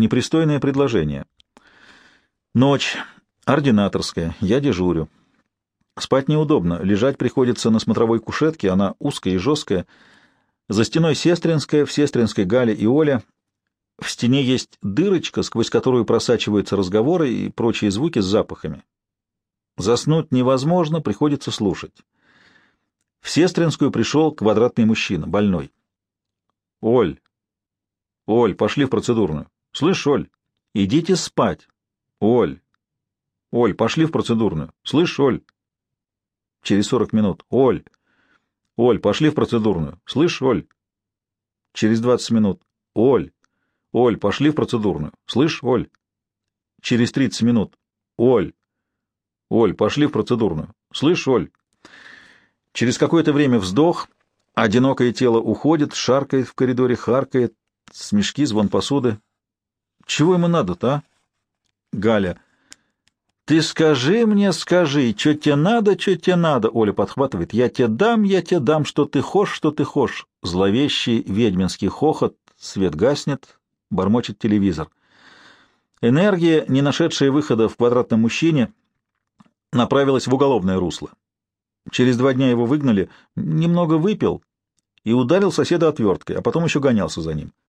непристойное предложение. Ночь. Ординаторская. Я дежурю. Спать неудобно. Лежать приходится на смотровой кушетке, она узкая и жесткая. За стеной Сестринская, в Сестринской Галя и Оля. В стене есть дырочка, сквозь которую просачиваются разговоры и прочие звуки с запахами. Заснуть невозможно, приходится слушать. В Сестринскую пришел квадратный мужчина, больной. — Оль! Оль, пошли в процедурную. — Слышь, Оль, идите спать. — Оль! Оль, пошли в процедурную. — Слышь, Оль! Через сорок минут. — Оль! Оль, пошли в процедурную. — Слышь, Оль! Через двадцать минут. — Оль! Оль, пошли в процедурную. — Слышь, Оль! Через тридцать минут. — Оль! Оль, пошли в процедурную. — Слышь, Оль! Через какое-то время вздох, одинокое тело уходит, шаркает в коридоре, харкает, смешки, звон посуды. Чего ему надо-то, а? Галя. Ты скажи мне, скажи, что тебе надо, что тебе надо? Оля подхватывает. Я тебе дам, я тебе дам, что ты хошь, что ты хошь. Зловещий ведьминский хохот, свет гаснет, бормочет телевизор. Энергия, не нашедшая выхода в квадратном мужчине, направилась в уголовное русло. Через два дня его выгнали, немного выпил и ударил соседа отверткой, а потом еще гонялся за ним.